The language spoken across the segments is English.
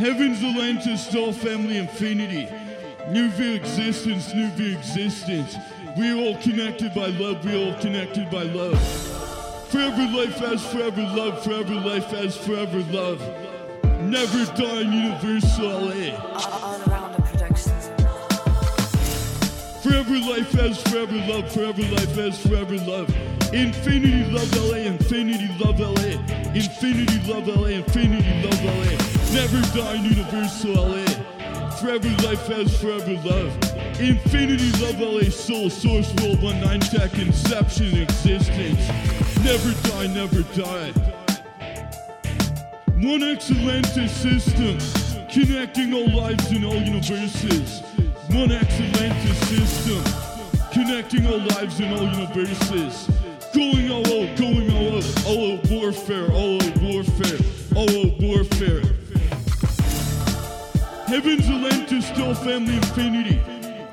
Heaven's Atlantis, Star Family Infinity. New view existence, new view existence. We are all connected by love, we are all connected by love. Forever life as forever love, forever life as forever love. Never dying universal the productions. Forever life as forever love, forever life as forever love. Infinity love LA, infinity love LA, infinity love LA, infinity love LA. Never dying universal LA. Forever life has forever love. Infinity love LA soul, source world, one nine tech, inception, existence. Never die, never die. One Atlantis system, connecting all lives in all universes. One Atlantis system, connecting all lives in all universes. Going all out, going all out, all out warfare, all out warfare, all out warfare. Heaven's Atlantis, still family infinity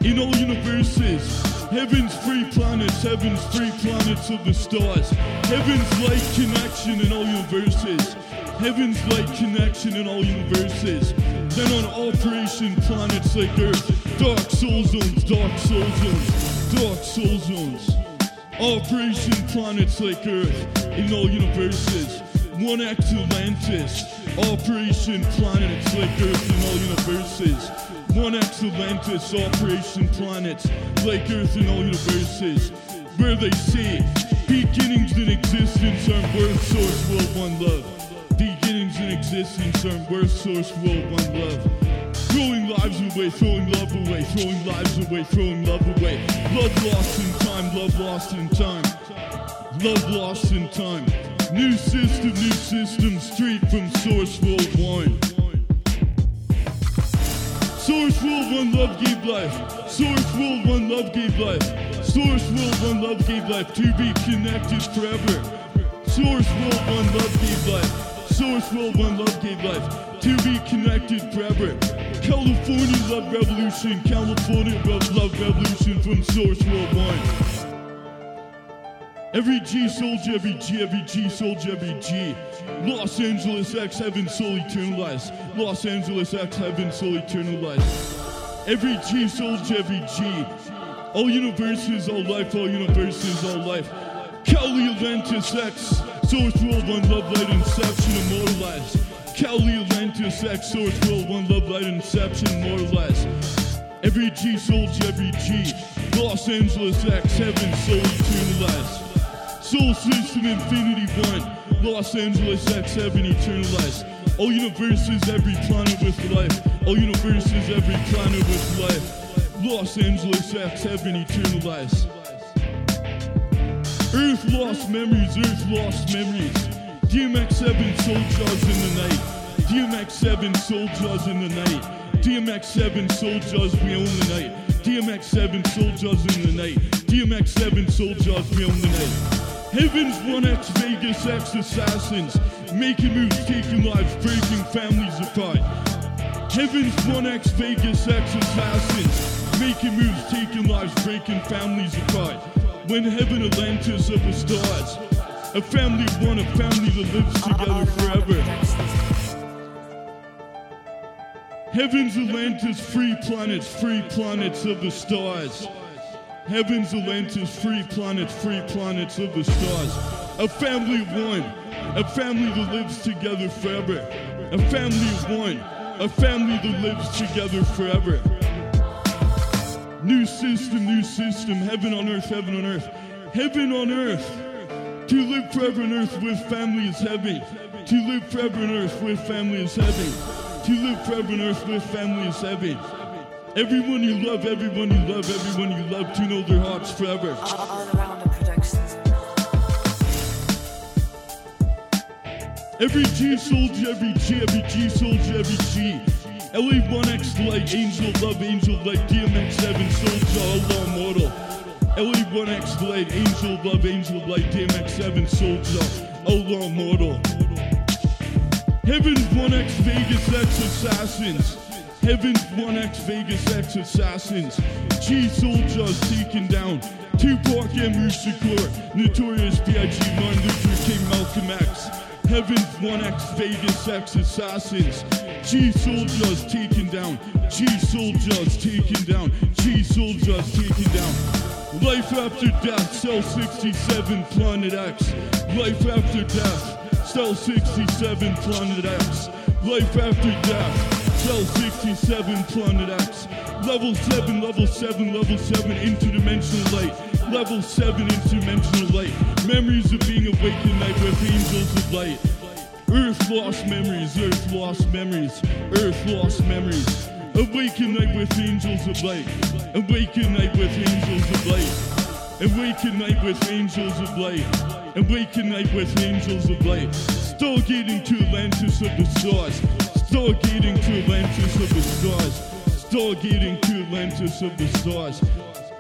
in all universes. Heaven's free planets, heaven's free planets of the stars. Heaven's light connection in all universes. Heaven's light connection in all universes. Then on Operation planets like Earth, dark soul zones, dark soul zones, dark soul zones. Operation planets like Earth in all universes. One X Atlantis. Operation planets like Earth in all universes. One X Atlantis. Operation planets like Earth in all universes. Where they say beginnings in existence aren't worth source world one love. Beginnings in existence aren't worth source world one love. Throwing lives away, throwing love away, throwing lives away, throwing love away. Love lost in time, love lost in time. Love lost in time. New system, new system, straight from Source World 1. Source World 1 Love gave life. Source World 1 Love gave life. Source World 1 Love gave life to be connected forever. Source World 1 Love gave life. Source World 1 Love gave life to be connected forever. California Love Revolution, California Love Love Revolution from Source World 1. Every G soldier, every G, every G soldier, every G. Los Angeles X Heaven Soul Eternalized. Los Angeles X Heaven Soul Eternalized. Every G soldier, every G. All universes, all life, all universes, all life. Cali Atlantis X. Source World, One Love Light, Inception, Immortalized. Cali Atlantis X. Source World, One Love Light, Inception, Immortalized. Every G soldier, every G. Los Angeles X Heaven Soul Eternalized. Soul System Infinity One, Los Angeles X7 Eternalized. All universes, every planet with life. All universes, every planet with life. Los Angeles X7 Eternalized. Earth lost memories, Earth lost memories. DMX7 Soul Jaws in the night. DMX7 Soul Jaws in the night. DMX7 Soul Jaws we own the night. DMX7 Soul Jaws in the night. DMX7 Soul Jaws we own the night. Heaven's 1X Vegas X assassins, making moves, taking lives, breaking families apart. Heaven's 1X Vegas X assassins, making moves, taking lives, breaking families apart. When heaven Atlantis of the stars, a family one, a family that lives together forever. Heaven's Atlantis, free planets, free planets of the stars. Heaven's Atlantis, free planets, free planets of the stars. A family of one, a family that lives together forever. A family of one, a family that lives together forever. New system, new system, heaven on earth, heaven on earth, heaven on earth. To live forever on earth with family is heaven. To live forever on earth with family is heaven. To live forever on earth with family is heaven. Everyone you love, everyone you love, everyone you love to know their hearts forever. All around the productions. Every G soldier, every G, every G soldier, every G. LA1X light, angel love, angel light, DMX7 soldier, Allah mortal. LA1X light, angel love, angel light, DMX7 soldier, Allah mortal. Heaven's 1X Vegas X assassins. Heaven's 1X Vegas X assassins. G soldiers taken down. Tupac and Shakur. Notorious B.I.G. Martin Luther King, Malcolm X. Heaven's 1X Vegas X Assassins. G soldiers taken down. G soldiers taken down. G soldiers taken down. Life after death, Cell 67, Planet X. Life after death, Cell 67, Planet X. Life after death, Cell 67, Planet X. Level 7, level 7, level 7, interdimensional light. Level 7, interdimensional light. Memories of being awakened night with angels of light. Earth lost memories, Earth lost memories, Earth lost memories. Awaken night with angels of light. Awaken night with angels of light. Awaken night with angels of light. Awaken night with angels of light. Stargating to Atlantis of the stars. Stargating to Atlantis of the stars. Stargating to Atlantis of the stars.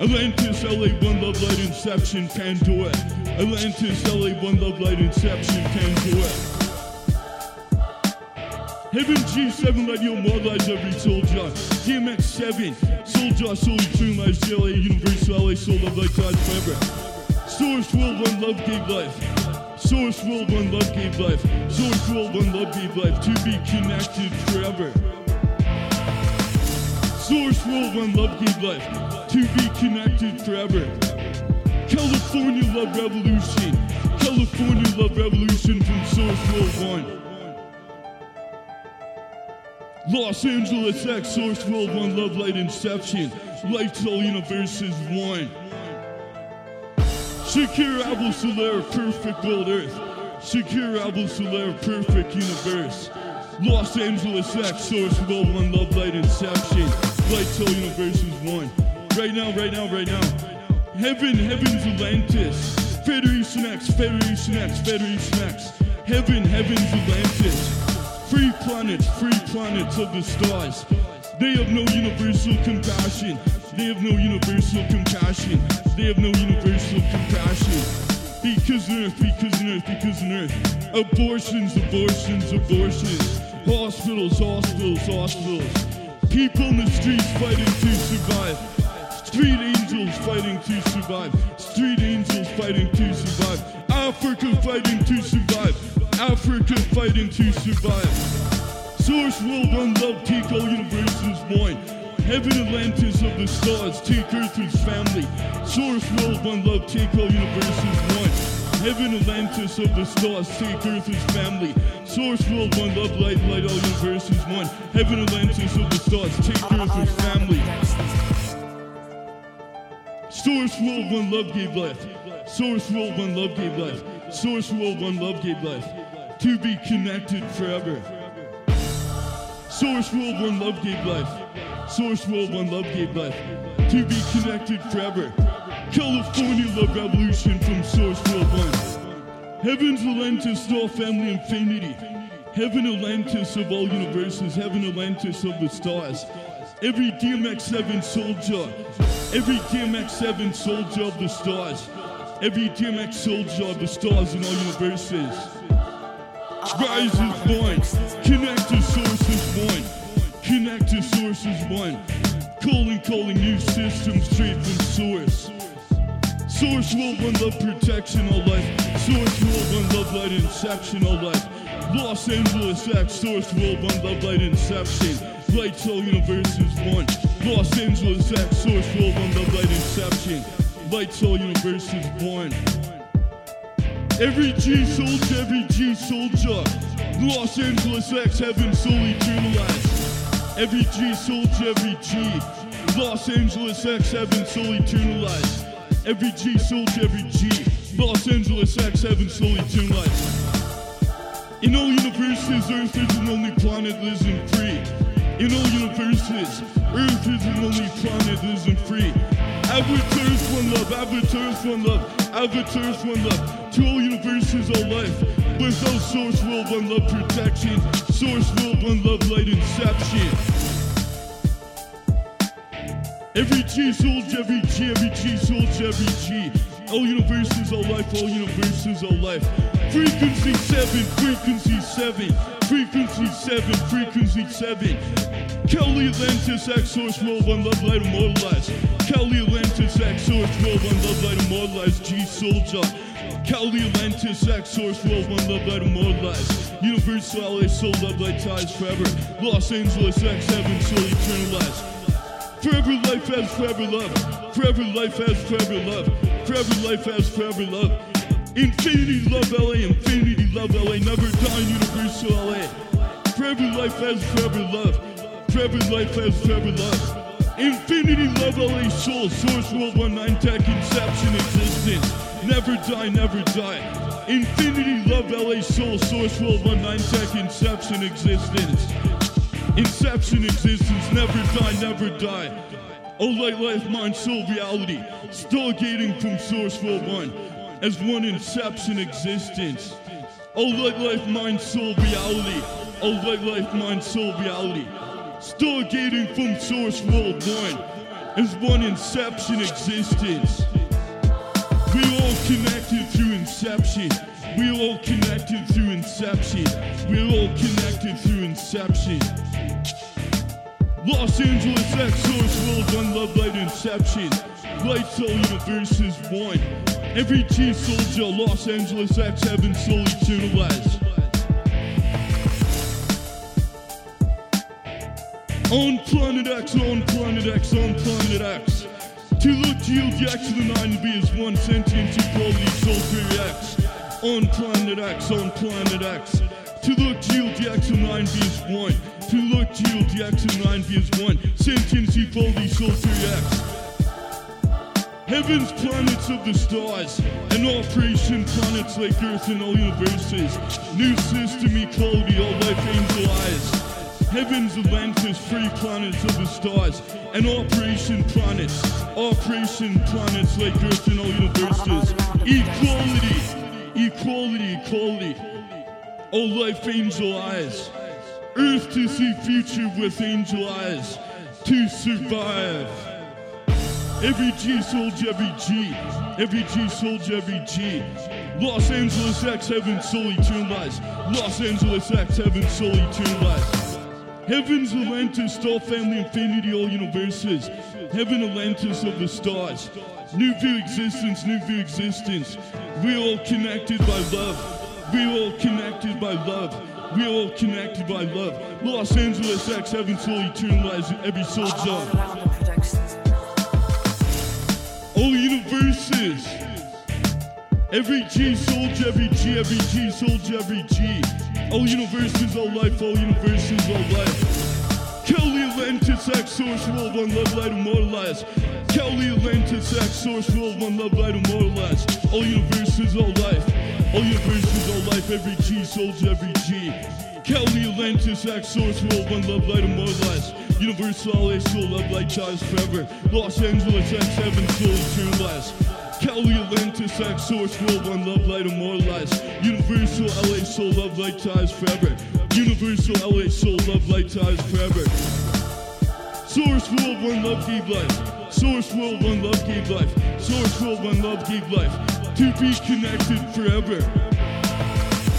Atlantis, LA, One Love Light, Inception, Pandora. Atlantis, LA, One Love Light, Inception, Pandora. Heaven G7 Radio more lives every soldier. DMX 7, Soldier, Soul Eternalized, GLA, Universal, LA, Soul Love Light, God Forever. Source World One Love gave life. Source World One Love gave life. Source World One Love gave life to be connected forever. Source World One Love gave life to be connected forever. California Love Revolution. California Love Revolution from Source World One. Los Angeles X, Source World One, Love Light Inception, Lights All Universes One. Shakir Abu Soler, Perfect World Earth. Shakir Abu Soler, Perfect Universe. Los Angeles X, Source World One, Love Light Inception, Lights All Universes One. Right now, right now, right now. Heaven, Heaven's Atlantis. Federation X, Federation X, Federation X. Heaven, Heaven's Atlantis. Free planets, free planets of the stars. They have no universal compassion. They have no universal compassion. They have no universal compassion. Because earth, because earth, because earth. Abortions, abortions, abortions. Hospitals, hospitals, hospitals. People in the streets fighting to survive. Street angels fighting to survive. Street angels fighting to survive. Africa fighting to survive. Africa fighting to survive. Source One Love Take All Universes One. Heaven Atlantis of the stars Take Earth family. Source One Love Take All Universes One. Heaven Atlantis of the stars Take Earth family. Source World One Love Light Light All Universes One. Heaven Atlantis of the stars Take Earth family. Source World One Love gave life. Source World One Love gave life. Source World One Love gave life. To be connected forever. Source World One Love gave life. Source World One Love gave life. To be connected forever. California Love Revolution from Source World One. Heaven's Atlantis, Star Family Infinity. Heaven Atlantis of all universes. Heaven Atlantis of the stars. Every DMX7 soldier. Every DMX7 soldier of the stars. Every DMX soldier of the stars in all universes. Rise is one. Connect Is one. Calling, calling new systems straight from source. Source will one love protection all life. Source will one love light inception all life. Los Angeles X, Source World One Love Light Inception. Lights all universes one. Los Angeles X, Source World One Love Light Inception. Lights all universes one. Every G soldier, every G soldier. Los Angeles X, heaven soul eternalized. Every G soldier, every G. Los Angeles X, heaven soul eternalized. Every G soldier, every G. Los Angeles X, heaven soul eternalized. In all universes, Earth is the only planet lives in free. In all universes, Earth is the only planet lives in free. Avatars one love, avatars one love, avatars one love. To all universes, all life. Without source world, one love protection. Source world, one love light inception. Every G soldier, every G, every G soldier, every G. All universes, all life, all universes, all life. Frequency 7, frequency 7, frequency 7, frequency 7. Kelly Atlantis, X Source World, One Love Light Immortalized. Kelly Atlantis, X Source World, One Love Light Immortalized. G Soldier. Kelly Atlantis, X Source World, One Love Light Immortalized. Universal LA Soul Love Light Ties Forever. Los Angeles X Heaven Soul Eternalized. Forever life has forever love. Forever life has forever love. Forever life has forever love. Infinity love LA, infinity love LA, never dying universal LA. Forever life has forever love. Forever life has forever love. Infinity love LA soul, source world one nine tech inception existence. Never die, never die. Infinity love LA soul, source world one nine tech inception existence. Inception existence, never die, never die. Oh, light, life, mind, soul, reality. Stargating from Source World 1 as one inception existence. Oh, light, life, mind, soul, reality. Oh, light, life, mind, soul, reality. Stargating from Source World 1 as one inception existence. We all connected through inception. We all connected through inception. We all connected through inception. Los Angeles X Source World One Love Light Inception. Light Soul Universe is one. Every G soldier, Los Angeles X Heaven Soul Eternalized. On Planet X, on Planet X, on Planet X. To look to yield the X to the 9 to be as one sentient equality soul theory X. On Planet X, on Planet X. To look to yield the X to 9 be as one. To look yield the X 9 be as one. Sentient equality soul theory X. Heavens, planets of the stars, and operation planets like Earth and all universes. New system equality, all life angel eyes. Heavens, Atlantis, free planets of the stars, and operation planets. Operation planets like Earth and all universes. Equality, equality, equality. All life angel eyes. Earth to see future with angel eyes. To survive. Every G soldier, every G. Every G soldier, every G. Los Angeles X, heaven, soul, eternalized. Los Angeles X, heaven, soul, eternalized. Heaven's Atlantis, star family, infinity, all universes. Heaven Atlantis of the stars. New view existence, new view existence. We all connected by love. We all connected by love. We all connected by love. Los Angeles X, heaven, soul, eternalized. Every soul the productions. All universes. Every G soldier, every G, every G soldier, every G. All universes, all life, all universes, all life. Kelly Atlantis, X Source World, One Love Light Immortalized. Kelly Atlantis, X Source World, One Love Light Immortalized. All universes, all life. All universes, all life, every G soldier, every G. Kelly Atlantis, X Source World, One Love Light and More Immortalized. Universal LA Soul, Love Light Ties Forever. Los Angeles X Heaven Soul Eternalized. Cali Atlantis X Source World One Love Light Immortalized Universal LA Soul Love Light Ties Forever Universal LA Soul Love Light Ties Forever Source World One Love Gave Life Source World One Love Gave Life Source World One Love Gave Life To be connected forever.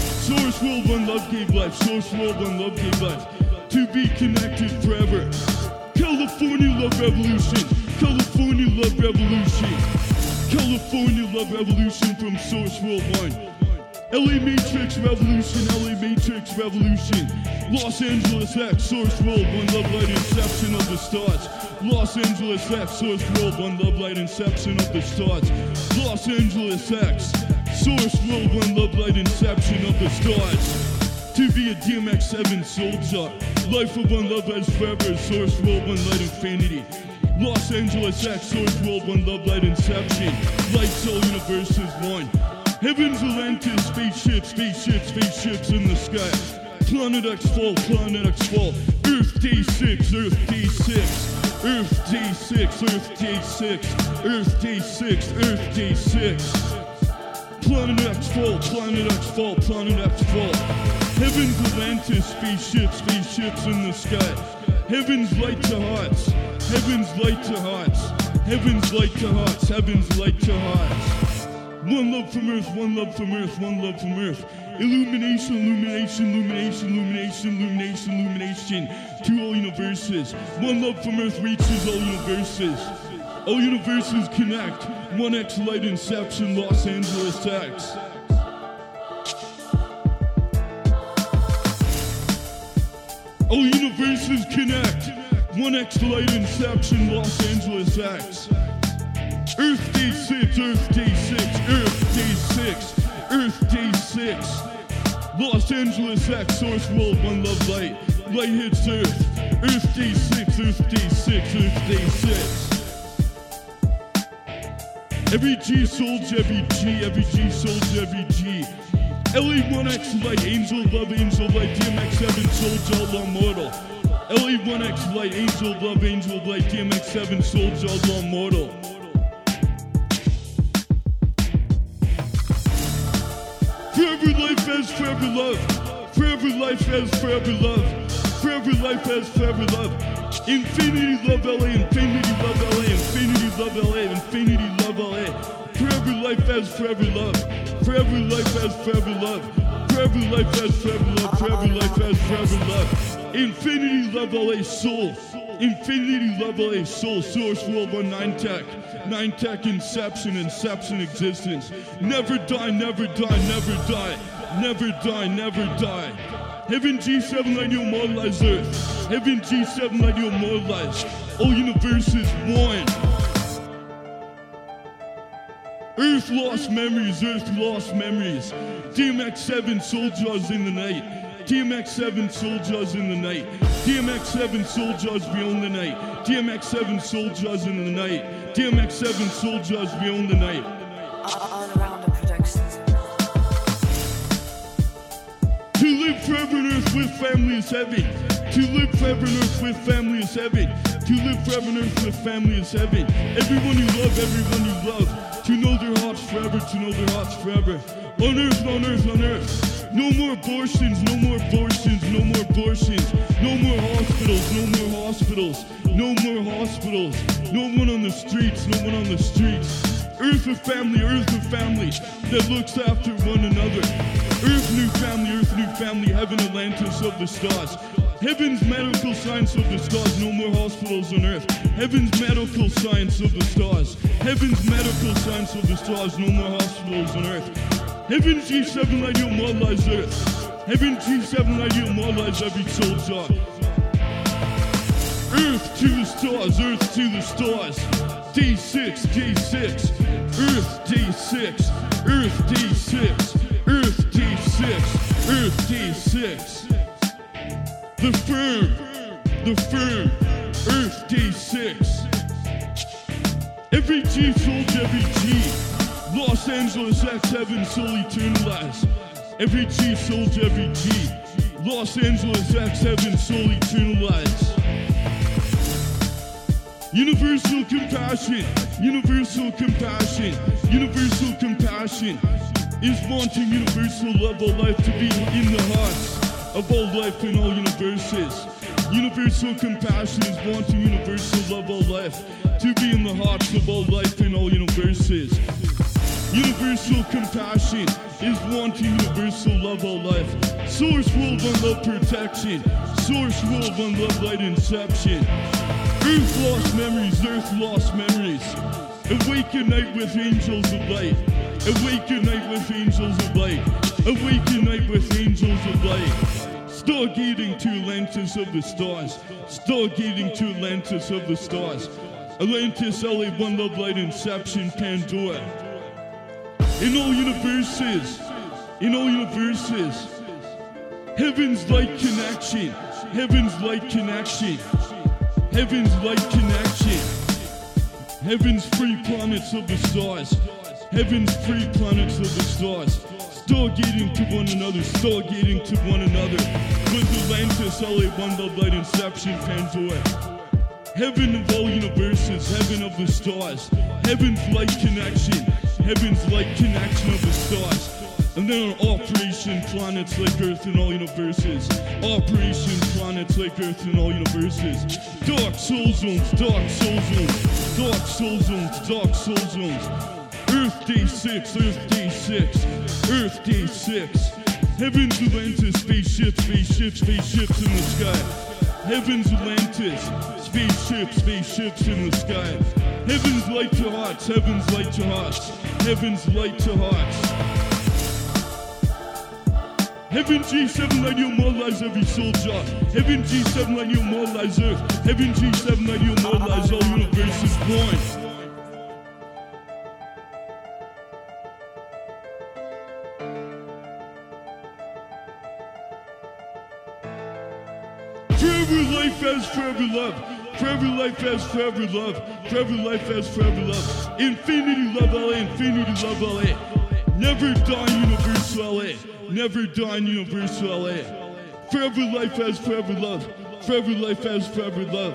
Source World One Love Gave Life. Source World One Love Gave Life. To be connected forever. California Love Revolution. California Love Revolution. California Love Revolution from Source World 1. LA Matrix Revolution, LA Matrix Revolution. Los Angeles X, Source World, One Love Light, Inception of the Stars. Los Angeles X, Source World, One Love Light, Inception of the Stars. Los Angeles X, Source World, One Love Light, Inception of the Stars. To be a DMX7 soldier. Life of one love as forever. Source World, One Light, Infinity. Los Angeles X, Source World, One Love, Light, Inception. Light, Soul, Universe is one. Heavens, Atlantis, spaceships, spaceships, spaceships in the sky. Planet X fall, Planet X fall. Earth D6, Earth D6, Earth D6, Earth D6, Earth D6, Earth Day 6. Planet X fall, Planet X fall, Planet X fall. Heaven's Atlantis, spaceships, spaceships in the sky. Heaven's light to hearts, Heaven's light to hearts, Heaven's light to hearts, Heaven's light to hearts. One love from Earth, one love from Earth, one love from Earth. Illumination, illumination, illumination, illumination, illumination, illumination to all universes. One love from Earth reaches all universes. All universes connect. One X Light Inception, Los Angeles X. All universes connect. One X Light Inception, Los Angeles X. Earth Day 6, Earth Day 6, Earth Day 6, Earth Day 6. Los Angeles X, Source World, One Love Light. Light hits Earth. Earth Day 6, Earth Day 6, Earth Day 6. Every G sold every G, every G sold every G. LE1X Light, Angel Love, Angel Light, DMX7 sold all mortal. LE1X Light, Angel Love, Angel Light, DMX7 sold all mortal. Has forever love. Forever life has forever love. Forever life has forever love. Infinity love LA, infinity love LA, infinity love LA, infinity love LA. Forever life has forever love. Forever life has forever love. Forever life has forever love. Forever life has forever love. Infinity love LA soul. Infinity love LA soul. Source world on nine tech. Nine tech inception, inception existence. Never die, never die, never die. Never die, never die. Heaven G7 light you immortalize Earth. Heaven G7 light you immortalize. All universes one. Earth lost memories, Earth lost memories. DMX7 soldiers in the night. DMX7 soldiers in the night. DMX7 soldiers beyond the night. DMX7 soldiers in the night. DMX7 soldiers beyond the night. Live earth with family is heaven. To live earth with family is heaven. To live earth with family is heaven. Everyone you love, everyone you love. To know their hearts forever, to know their hearts forever. On earth, on earth, on earth. No more abortions, no more abortions, no more abortions. No more hospitals, no more hospitals. No more hospitals. No one on the streets, no one on the streets. Earth of family, earth of family that looks after one another. Earth, new family, earth, new family, heaven, Atlantis of the stars. Heaven's medical science of the stars, no more hospitals on earth. Heaven's medical science of the stars. Heaven's medical science of the stars, no more hospitals on earth. Heaven G7 light you immortalize earth. Heaven G7 light you immortalize every soldier. Earth to the stars, Earth to the stars. D6, D6, Earth D6, Earth D6, Earth D6, Earth D6. The firm, the firm, Earth D6. Every G sold every G. Los Angeles X Heaven Soul Eternalize. Every G sold every G. Los Angeles X Heaven Soul Eternalize. Universal compassion, universal compassion, universal compassion is wanting universal love of life to be in the hearts of all life in all universes. Universal compassion is wanting universal love of life to be in the hearts of all life in all universes. Universal compassion is wanting universal love of life. Source world one love protection. Source world one love light inception. Earth lost memories, Earth lost memories. Awake night with angels of light. Awake at night with angels of light. Awake night with angels of light. Stargating to Atlantis of the stars. Stargating to Atlantis of the stars. Atlantis, LA, One Love Light, Inception, Pandora. In all universes, in all universes, heaven's light connection, heaven's light connection, heaven's light connection, heaven's free planets of the stars, heaven's free planets of the stars, stargating to one another, stargating to one another, with Atlantis, LA, One Love Light, Inception, Pandora. Heaven of all universes, heaven of the stars, heaven's light connection, heaven's like connection of the stars. And then on Operation Planets like Earth in all universes. Operation Planets like Earth in all universes. Dark soul zones, dark soul zones, dark soul zones, dark soul zones. Earth Day 6, Earth Day 6, Earth Day 6. Heavens Atlantis, spaceships, spaceships, spaceships in the sky. Heavens Atlantis, spaceships, spaceships in the sky. Heavens light to hearts, heavens light to hearts, heavens light to hearts. Heaven G7 light you more lies every soldier. Heaven G7 light you more lies earth. Heaven G7 light you more lies all universe is born. Forever life has forever love. Forever life has forever love. Forever life has forever love. Infinity love LA, infinity love LA. Never die universal LA. Never die universal LA. Forever life has forever love. Forever life has forever love.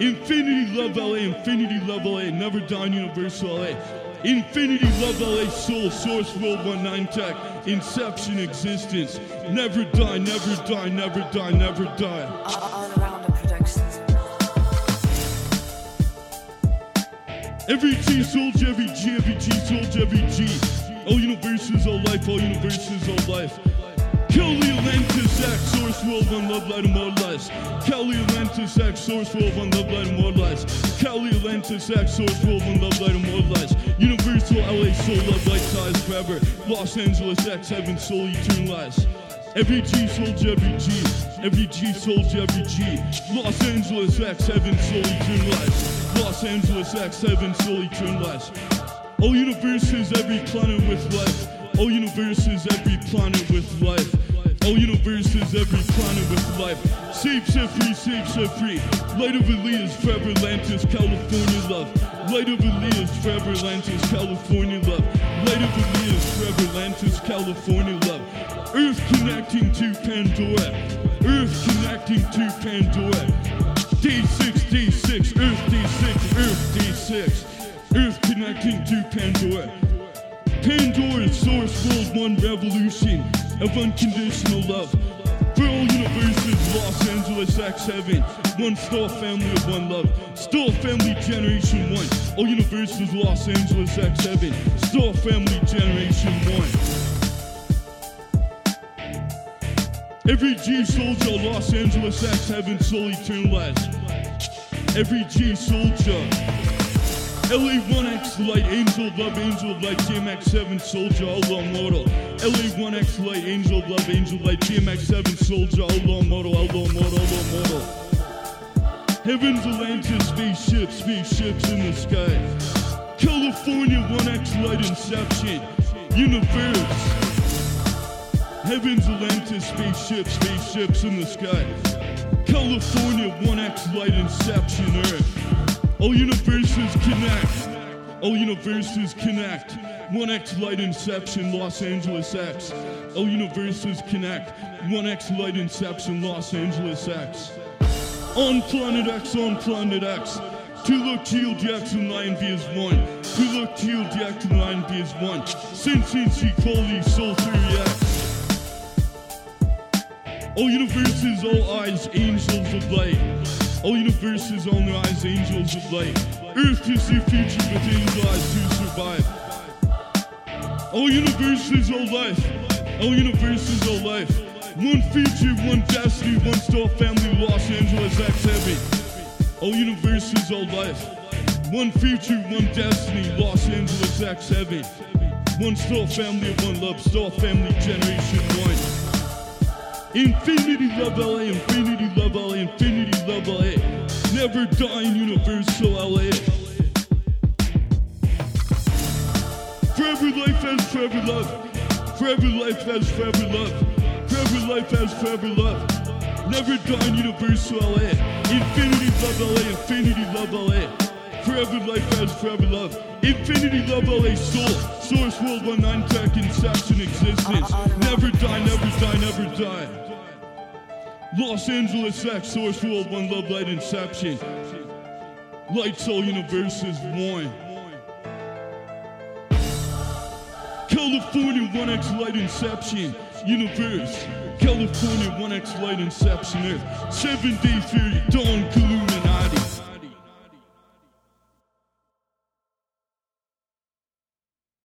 Infinity love LA, infinity love LA. Never die universal LA. Infinity Love LA Soul Source World 19 Tech Inception Existence Never die, never die, never die, never die All around the productions. Every G soldier, every G, every G soldier, every G All universes, all life, all universes, all life Kelly Atlantis, X, Source World, One Love, Light, Immortalized. Kelly Atlantis, X, Source World, One Love, Light, Immortalized. Kelly Atlantis, X, Source World, One Love, Light, Immortalized. Universal, LA, Soul, Love, Light, Ties, Forever. Los Angeles, X, Heaven, Soul, Eternalized. Every G soldier, every G, every G soldier, every G. Los Angeles, X, Heaven, Soul, Eternalized. Los Angeles, X, Heaven, Soul, Eternalized. All universes, every planet with life. All universes, every planet with life. All universes, every planet with life. Safe, set free, safe, set free. Light of Elias, forever Atlantis, California love. Light of Elias, forever Atlantis, California love. Light of Elias, forever Atlantis, California love. Earth connecting to Pandora. Earth connecting to Pandora. Day six, D6, Earth D6, Earth D6. Earth connecting to Pandora. Pandora's source world one revolution of unconditional love. For all universes, Los Angeles X Heaven, one star family of one love. Star family generation one. All universes, Los Angeles X Heaven, star family generation one. Every G soldier, Los Angeles X Heaven, soul eternalized. Every G soldier. LA1X Light, Angel Love, Angel Light, DMX7 Soldier, Allah Mortal. LA1X Light, Angel Love, Angel Light, DMX7 Soldier, Allah Mortal, Allah Mortal, Allah Mortal. Heavens, Atlantis, spaceships, spaceships in the sky. California 1X Light Inception, Universe. Heavens, Atlantis, spaceships, spaceships in the sky. California 1X Light Inception, Earth. All universes connect. All universes connect. 1X Light Inception, Los Angeles X. All universes connect. 1X Light Inception, Los Angeles X. On Planet X, on Planet X. Two look Teal Jackson Lion V is one. Two look Teal Jackson Lion V is one. Sin Sin Soul Theory X. All universes, all eyes, angels of light. All universes, all eyes, angels of light. Earth to see future with angel eyes to survive. All universes, all life. All universes, all life. One future, one destiny, one star family, Los Angeles X Heaven. All universes, all life. One future, one destiny, Los Angeles X Heaven. One star family one love, star family generation one. Infinity love LA, infinity love LA, infinity love LA. Eh? Never dying universal LA. Forever life has forever love. Forever life has forever love. Forever life has forever love. Never dying universal LA. Infinity love LA, infinity love LA. Eh? Forever life has forever love. Infinity love LA soul. Source world one nine tech inception existence. Never die, never die, never die. Los Angeles X, Source World, One Love Light Inception. Light Soul Universe is one. California 1X Light Inception Universe. California 1X Light Inception Earth. Seven Day Fury, Dawn Kaluna